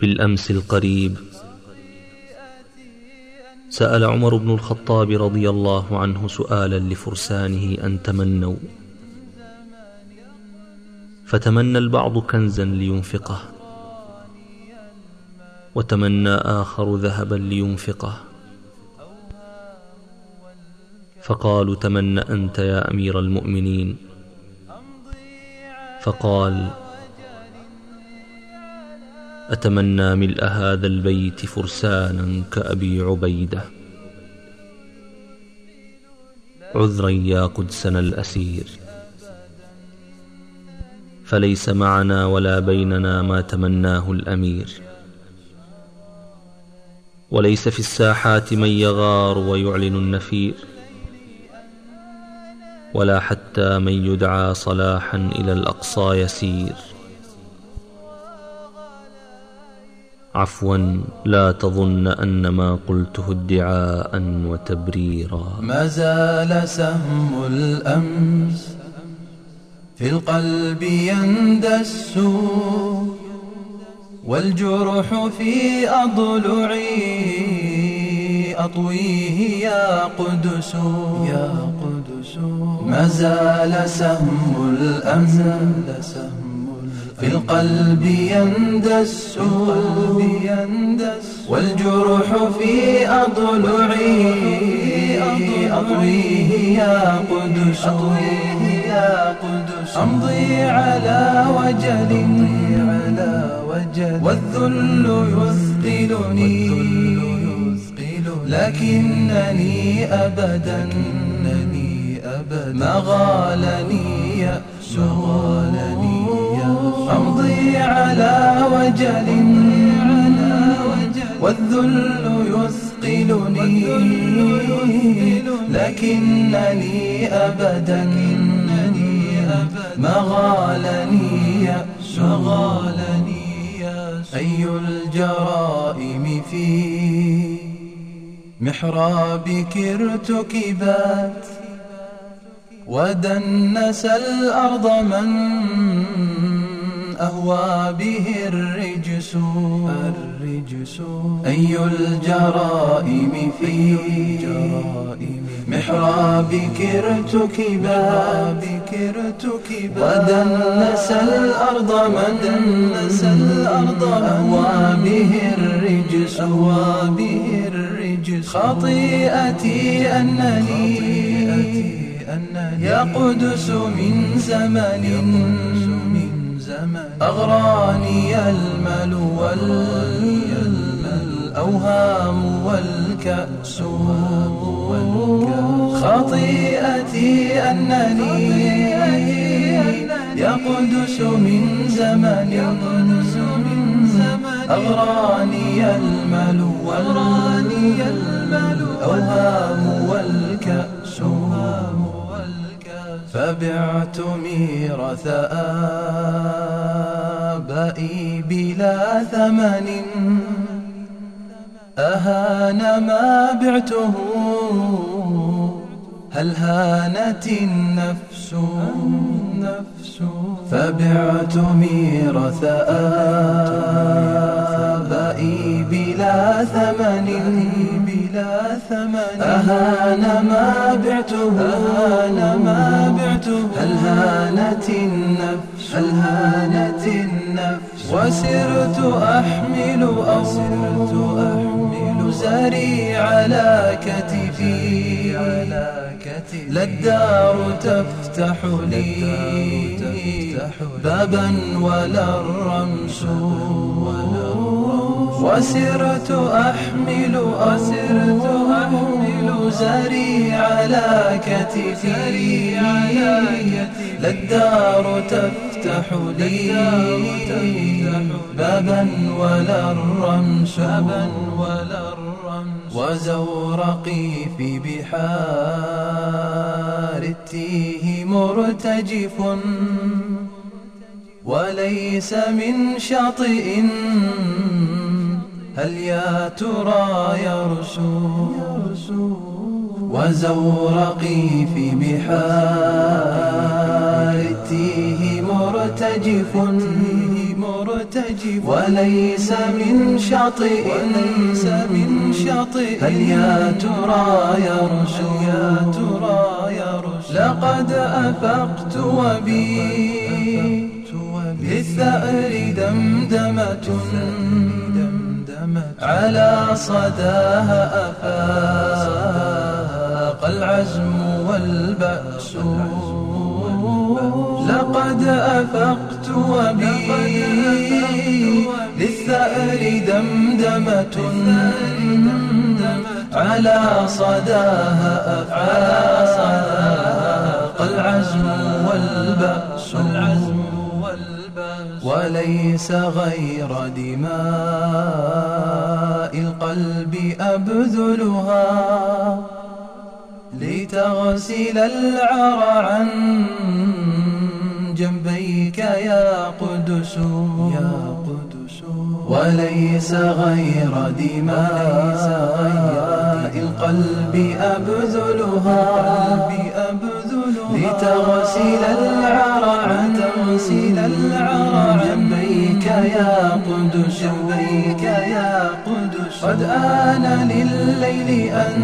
بالأمس القريب. سأل عمر بن الخطاب رضي الله عنه سؤالا لفرسانه أن تمنوا. فتمنى البعض كنزا لينفقه وتمنى آخر ذهبا لينفقه. فقالوا تمن أنت يا أمير المؤمنين. فقال أتمنى ملء هذا البيت فرسانا كأبي عبيدة. عذرا يا قدسنا الأسير. فليس معنا ولا بيننا ما تمناه الأمير. وليس في الساحات من يغار ويعلن النفير. ولا حتى من يدعى صلاحا إلى الأقصى يسير. عفوا لا تظن أن ما قلته ادعاء وتبريرا. ما زال سهم الأمس في القلب يندس والجرح في أضلعي أطويه يا قدس. يا قدس. ما زال سهم الأمس في القلب يندس. والجرح في أضلعي أطويه يا قدس. أمضي على وجل والذل يثقلني. لكنني أبدا ما غالني يأس. أمضي على وجل. والذل يثقلني لكنني أبدا ما غالني يأس أي الجرائم في محرابك ارتكبات ودنس الأرض من أهوى به الرجس. الرجس. أي الجرائم في محرابك ارتكبا ودنس الأرض من دنس الأرض أهوى به الرجس. أهوى به الرجس. خطيئتي أنني يا قدس من زمن. أغراني المل والأوهام والكأس. خطيئتي أنني يا قدس من زمن. أغراني المل والأوهام والكأس. فبعت ميراث آبائي بلا ثمن. أهان ما بعته هل هانت النفس؟ فبعت ميراث آبائي بلا ثمن. ثمن أهان ما بعته أهان ما بعته. هل هانت النفس؟ هل هانت النفس؟ وسرت أحمل أو سرت أحمل. زري على كتفي. على كتفي. لا الدار تفتح لي بابا ولا الرمس. وسرت أحمل أسرت أحمل زري على كتفي. لا الدار تفتح لي بابا ولا الرمس ولا الرمس وزورقي في بحار التيه مرتجف. وليس من شاطئ هل يا ترى يرسو وزورقي في بحار التيه مرتجف مرتجف. وليس من شاطئ. وليس من شاطئ. هل يا ترى يرجو يا ترى يرجو لقد أفقت وبي. للثأر دمدمة. على صداها أفاق العزم والبأس. لقد أفقت وبي للثأر دمدمة على صداها أفاق العزم والبأس. وليس غير دماء القلب أبذلها لتغسل العرى عن جنبيك يا قدس. يا قدس. وليس غير دماء القلب أبذلها لتغسل العرى عن تغسل العرى جنبيك يا قدس. جنبيك يا قدس. قد آن لليل أن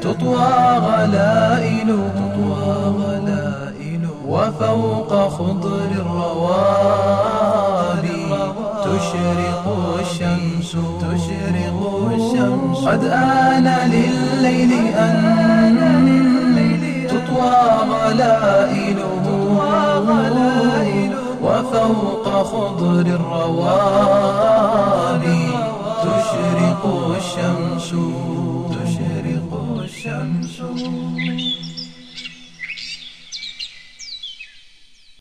تطوى غلائله تطوى غلائله وفوق خضر الروابي تشرق الشمس. تشرق الشمس. قد آن لليل أن تطوى غلائله وفوق خضر الروابي تشرق الشمس تشرق الشمس.